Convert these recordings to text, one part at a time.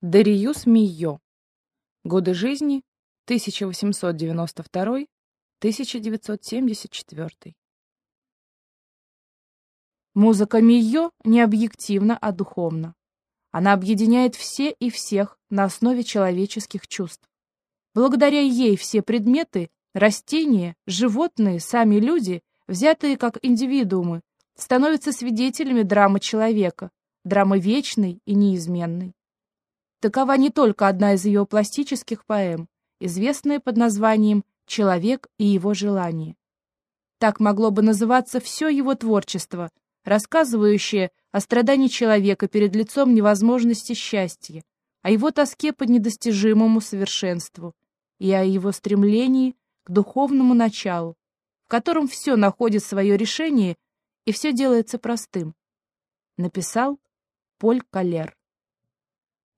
Дариюс Мийо. Годы жизни 1892-1974. Музыка Мийо не объективна, а духовна. Она объединяет все и всех на основе человеческих чувств. Благодаря ей все предметы, растения, животные, сами люди, взятые как индивидуумы, становятся свидетелями драмы человека, драмы вечной и неизменной. Такова не только одна из ее пластических поэм, известная под названием «Человек и его желание». Так могло бы называться все его творчество, рассказывающее о страдании человека перед лицом невозможности счастья, о его тоске по недостижимому совершенству и о его стремлении к духовному началу, в котором все находит свое решение и все делается простым. Написал Поль Калер.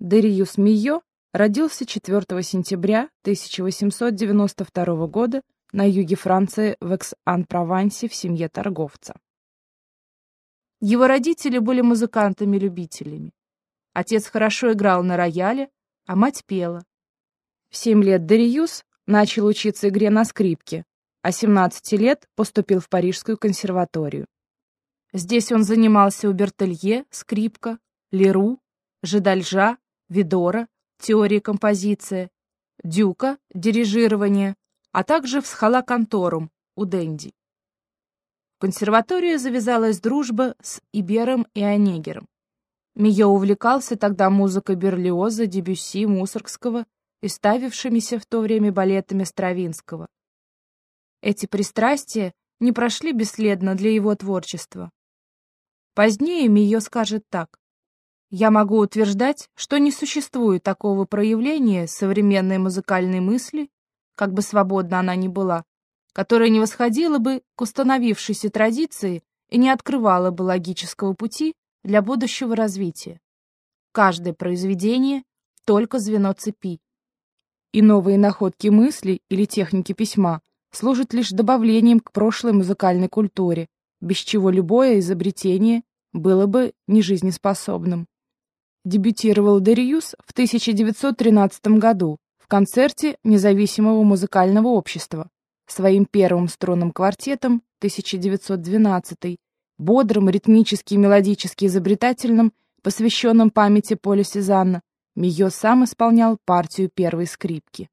Дериюс Мийо родился 4 сентября 1892 года на юге Франции в Экс-Ан-Провансе в семье торговца. Его родители были музыкантами-любителями. Отец хорошо играл на рояле, а мать пела. В 7 лет Дериюс начал учиться игре на скрипке, а 17 лет поступил в Парижскую консерваторию. Здесь он занимался у Бертелье, скрипка, Леру, Жидальжа, Видора, теория композиции, Дюка, дирижирование, а также в Схалаканторум у Дэнди. В консерватории завязалась дружба с Ибером и Онегером. Мио увлекался тогда музыкой Берлиоза, Дебюсси, Мусоргского и ставившимися в то время балетами Стравинского. Эти пристрастия не прошли бесследно для его творчества. Позднее Мио скажет так. Я могу утверждать, что не существует такого проявления современной музыкальной мысли, как бы свободна она ни была, которая не восходила бы к установившейся традиции и не открывала бы логического пути для будущего развития. Каждое произведение — только звено цепи. И новые находки мысли или техники письма служат лишь добавлением к прошлой музыкальной культуре, без чего любое изобретение было бы нежизнеспособным дебютировал Дериюс в 1913 году в концерте Независимого музыкального общества своим первым струнным квартетом 1912, бодрым, ритмически и мелодически изобретательным, посвященным памяти Поля Сезанна, Мио сам исполнял партию первой скрипки.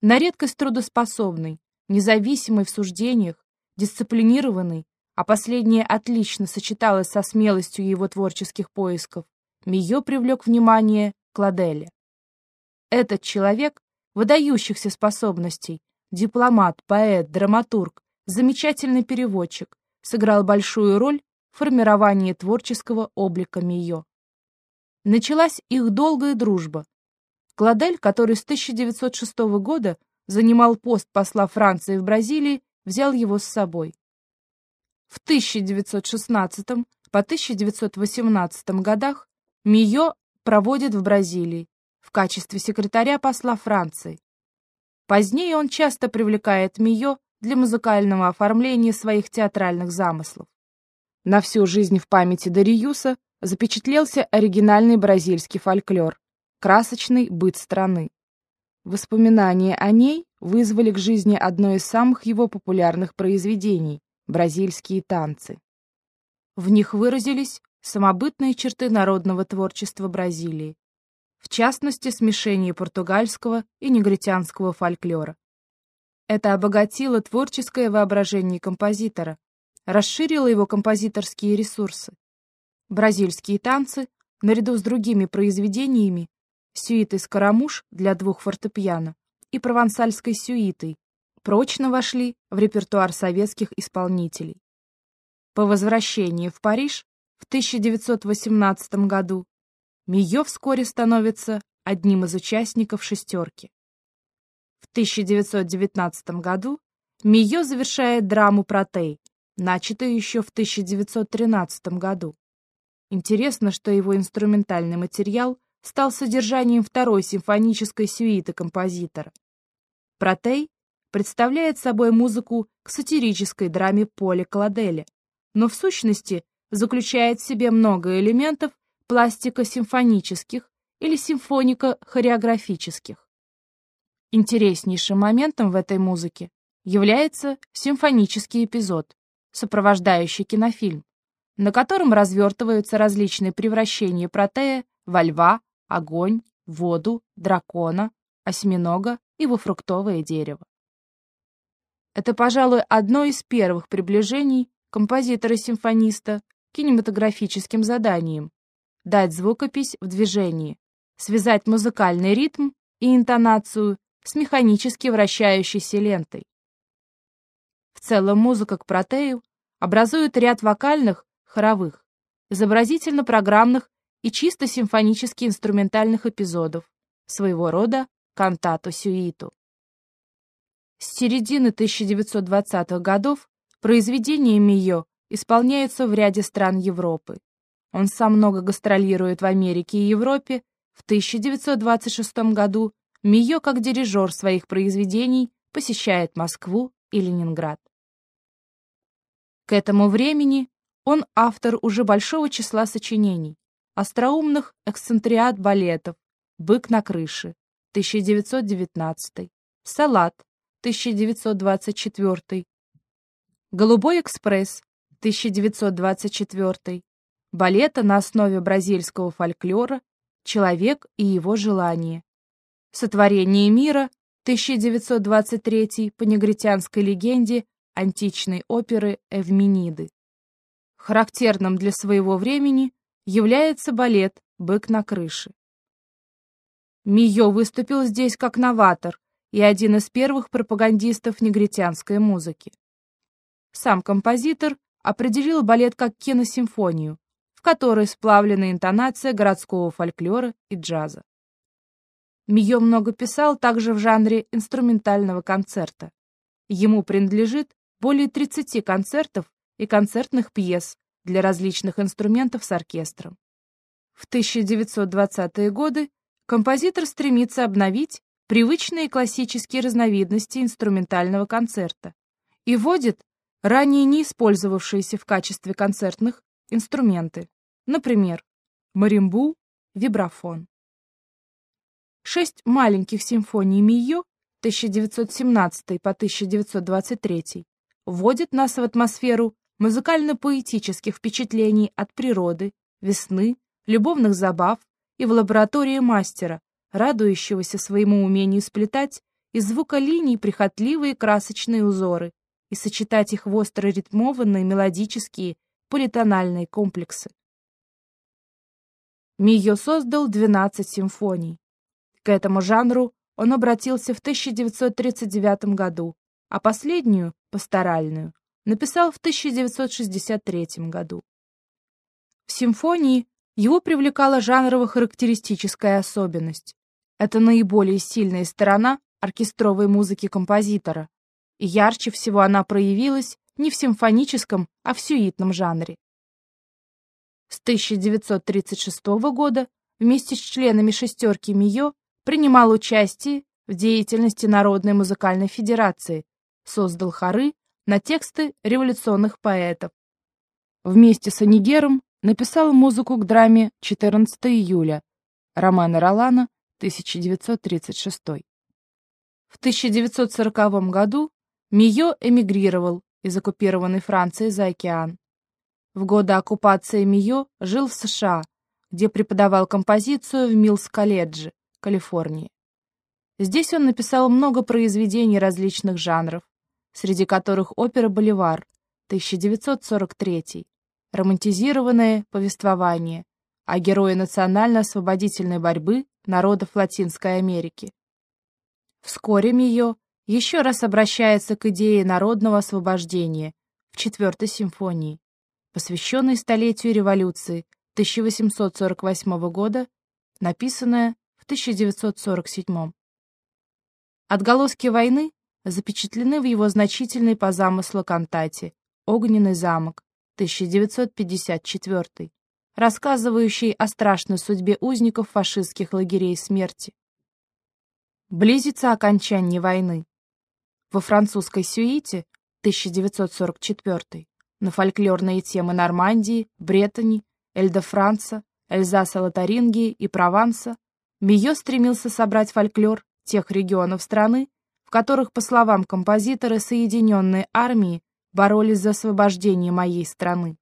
На редкость трудоспособный, независимый в суждениях, дисциплинированный, а последнее отлично сочеталось со смелостью его творческих поисков, Мио привлек внимание Кладеля. Этот человек выдающихся способностей, дипломат, поэт, драматург, замечательный переводчик, сыграл большую роль в формировании творческого облика Мио. Началась их долгая дружба. Кладель, который с 1906 года занимал пост посла Франции в Бразилии, взял его с собой. В 1916 по 1918 годах Мио проводит в Бразилии в качестве секретаря посла Франции. Позднее он часто привлекает Мио для музыкального оформления своих театральных замыслов. На всю жизнь в памяти Дариюса запечатлелся оригинальный бразильский фольклор, красочный быт страны. Воспоминания о ней вызвали к жизни одно из самых его популярных произведений – «Бразильские танцы». В них выразились самобытные черты народного творчества Бразилии, в частности, смешение португальского и негритянского фольклора. Это обогатило творческое воображение композитора, расширило его композиторские ресурсы. Бразильские танцы, наряду с другими произведениями, сюитой «Скоромуш» для двух фортепиано и провансальской сюитой, прочно вошли в репертуар советских исполнителей. По возвращении в Париж в 1918 году Мио вскоре становится одним из участников «шестерки». В 1919 году Мио завершает драму «Протей», начатую еще в 1913 году. Интересно, что его инструментальный материал стал содержанием второй симфонической сюиты композитора. «Протей» представляет собой музыку к сатирической драме Поля Кладеля, но в сущности заключает в себе много элементов пластико-симфонических или симфонико-хореографических. Интереснейшим моментом в этой музыке является симфонический эпизод, сопровождающий кинофильм, на котором развертываются различные превращения протея во льва, огонь, воду, дракона, осьминога и во фруктовое дерево. Это, пожалуй, одно из первых приближений композитора-симфониста кинематографическим заданиям — дать звукопись в движении, связать музыкальный ритм и интонацию с механически вращающейся лентой. В целом музыка к протею образует ряд вокальных, хоровых, изобразительно-программных и чисто симфонически инструментальных эпизодов, своего рода кантату-сюиту. С середины 1920-х годов произведения Мио исполняются в ряде стран Европы. Он сам много гастролирует в Америке и Европе. В 1926 году Мио, как дирижер своих произведений, посещает Москву и Ленинград. К этому времени он автор уже большого числа сочинений, остроумных эксцентриат балетов «Бык на крыше» 1919, «Салат» 1924, «Голубой экспресс» 1924, балета на основе бразильского фольклора «Человек и его желание», «Сотворение мира» 1923 по негритянской легенде античной оперы Эвмениды. Характерным для своего времени является балет «Бык на крыше». Мио выступил здесь как новатор и один из первых пропагандистов негритянской музыки. Сам композитор определил балет как киносимфонию, в которой сплавлена интонация городского фольклора и джаза. Мио много писал также в жанре инструментального концерта. Ему принадлежит более 30 концертов и концертных пьес для различных инструментов с оркестром. В 1920-е годы композитор стремится обновить привычные классические разновидности инструментального концерта и вводит ранее не использовавшиеся в качестве концертных инструменты, например, маримбу, вибрафон. Шесть маленьких симфоний Мио 1917 по 1923 вводят нас в атмосферу музыкально-поэтических впечатлений от природы, весны, любовных забав и в лаборатории мастера, радующегося своему умению сплетать из звука линий прихотливые красочные узоры и сочетать их в остро ритмованные мелодические политональные комплексы. Мио создал 12 симфоний. К этому жанру он обратился в 1939 году, а последнюю, пасторальную, написал в 1963 году. В симфонии его привлекала жанрово-характеристическая особенность. Это наиболее сильная сторона оркестровой музыки композитора, ярче всего она проявилась не в симфоническом, а в сюитном жанре. С 1936 года вместе с членами «шестерки Мио» принимал участие в деятельности Народной музыкальной федерации, создал хоры на тексты революционных поэтов. Вместе с Анигером написал музыку к драме «14 июля» романа Ролана 1936. В 1940 году Мио эмигрировал из оккупированной Франции за океан. В годы оккупации Мио жил в США, где преподавал композицию в Милс-колледже, Калифорнии. Здесь он написал много произведений различных жанров, среди которых опера «Боливар» 1943, романтизированное повествование о герое национально-освободительной борьбы народов Латинской Америки. Вскоре Мио еще раз обращается к идее народного освобождения в Четвертой симфонии, посвященной столетию революции 1848 года, написанная в 1947. Отголоски войны запечатлены в его значительной по замыслу кантате «Огненный замок» 1954, рассказывающий о страшной судьбе узников фашистских лагерей смерти. Близится окончание войны. Во французской сюите 1944 на фольклорные темы Нормандии, Бреттани, Эльда-Франца, Эльзаса-Лотарингии и Прованса Мио стремился собрать фольклор тех регионов страны, в которых, по словам композитора, Соединенные армии боролись за освобождение моей страны.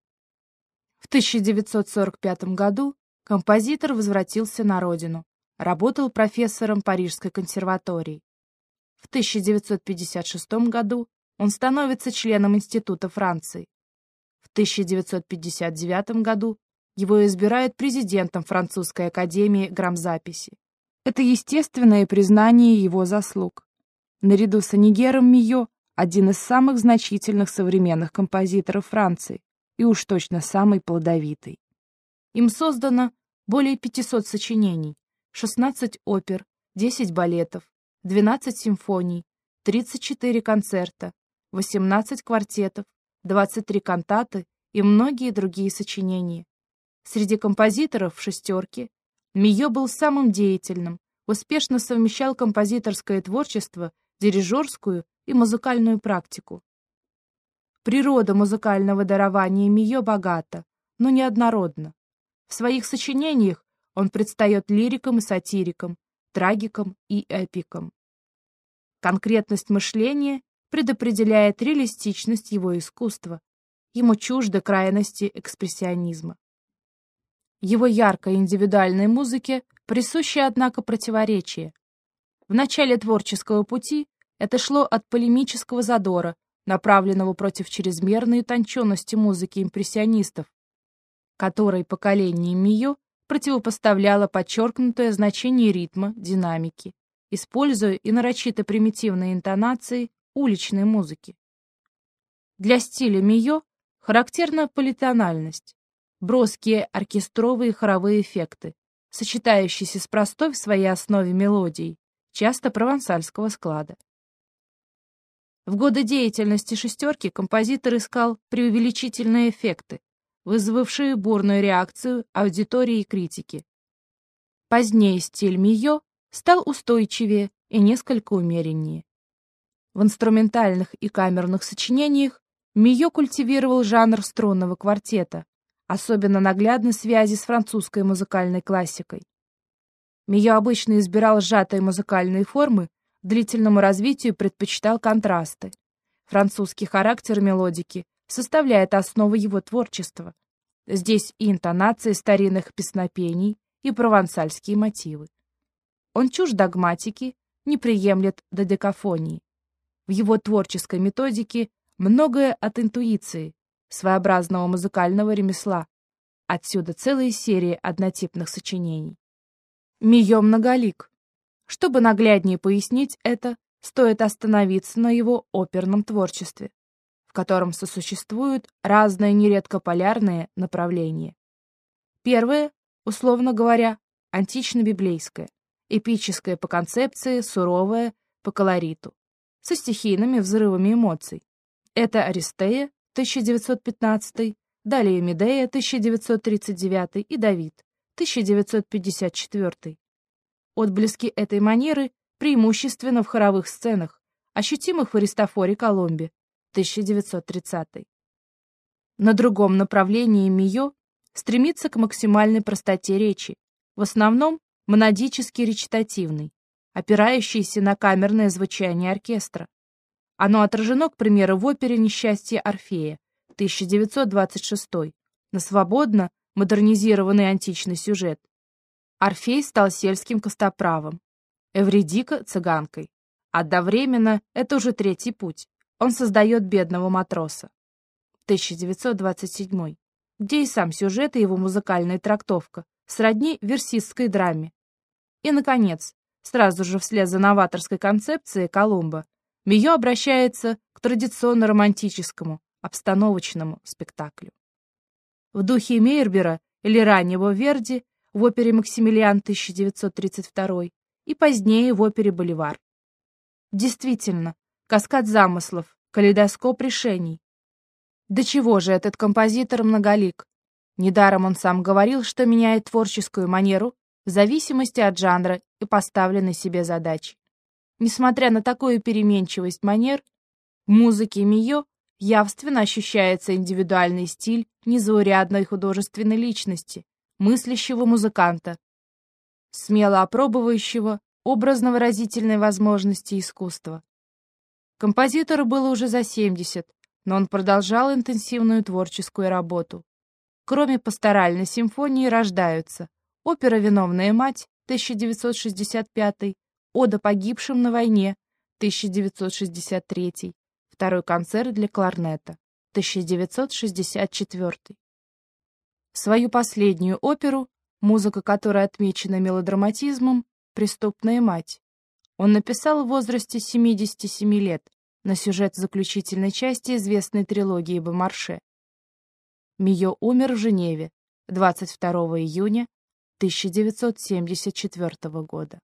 В 1945 году композитор возвратился на родину, работал профессором Парижской консерватории. В 1956 году он становится членом Института Франции. В 1959 году его избирают президентом Французской академии грамзаписи. Это естественное признание его заслуг. Наряду с Анигером Мио один из самых значительных современных композиторов Франции и уж точно самый плодовитый. Им создано более 500 сочинений, 16 опер, 10 балетов, 12 симфоний, 34 концерта, 18 квартетов, 23 кантаты и многие другие сочинения. Среди композиторов в «шестерке» Мио был самым деятельным, успешно совмещал композиторское творчество, дирижерскую и музыкальную практику. Природа музыкального дарования Мио богата, но неоднородна. В своих сочинениях он предстает лириком и сатириком, трагиком и эпиком. Конкретность мышления предопределяет реалистичность его искусства. Ему чужды крайности экспрессионизма. Его яркой индивидуальной музыке присуще, однако, противоречие. В начале творческого пути это шло от полемического задора, направленного против чрезмерной утонченности музыки импрессионистов, которой поколение Мио противопоставляло подчеркнутое значение ритма, динамики, используя и нарочито примитивные интонации уличной музыки. Для стиля Мио характерна политональность, броские оркестровые хоровые эффекты, сочетающиеся с простой в своей основе мелодией, часто провансальского склада. В годы деятельности «шестерки» композитор искал преувеличительные эффекты, вызвавшие бурную реакцию аудитории и критики. Позднее стиль Мио стал устойчивее и несколько умереннее. В инструментальных и камерных сочинениях Мио культивировал жанр струнного квартета, особенно наглядно связи с французской музыкальной классикой. Мио обычно избирал сжатые музыкальные формы, длительному развитию предпочитал контрасты. Французский характер мелодики составляет основу его творчества. Здесь и интонации старинных песнопений, и провансальские мотивы. Он чужд догматики, не приемлет додекафонии. В его творческой методике многое от интуиции, своеобразного музыкального ремесла. Отсюда целые серии однотипных сочинений. Мио многолик. Чтобы нагляднее пояснить это, стоит остановиться на его оперном творчестве в котором сосуществуют разные нередко полярные направления. Первое, условно говоря, антично-библейское, эпическое по концепции, суровое по колориту, со стихийными взрывами эмоций. Это Аристея, 1915, далее Медея, 1939 и Давид, 1954. Отблески этой манеры преимущественно в хоровых сценах, ощутимых в Аристофоре Коломбе, 1930. На другом направлении Мио стремится к максимальной простоте речи, в основном монодически речитативный, опирающийся на камерное звучание оркестра. Оно отражено, к примеру, в опере «Несчастье Орфея» 1926, на свободно модернизированный античный сюжет. Орфей стал сельским костоправом, Эвредика — цыганкой. Одновременно это уже третий путь он создает бедного матроса. 1927, где и сам сюжет и его музыкальная трактовка сродни версистской драме. И, наконец, сразу же вслед за новаторской концепцией Колумба, Мио обращается к традиционно-романтическому, обстановочному спектаклю. В духе Мейербера или раннего Верди в опере «Максимилиан» 1932 и позднее в опере «Боливар». Действительно, каскад замыслов, калейдоскоп решений. До чего же этот композитор многолик? Недаром он сам говорил, что меняет творческую манеру в зависимости от жанра и поставленной себе задачи. Несмотря на такую переменчивость манер, в музыке Мио явственно ощущается индивидуальный стиль незаурядной художественной личности, мыслящего музыканта. смело опробующего образно-выразительной возможности искусства. Композитору было уже за 70, но он продолжал интенсивную творческую работу. Кроме пасторальной симфонии рождаются опера «Виновная мать» 1965, «Ода погибшим на войне» 1963, второй концерт для кларнета 1964. Свою последнюю оперу, музыка которой отмечена мелодраматизмом, «Преступная мать», он написал в возрасте 77 лет на сюжет заключительной части известной трилогии Бомарше. Мио умер в Женеве 22 июня 1974 года.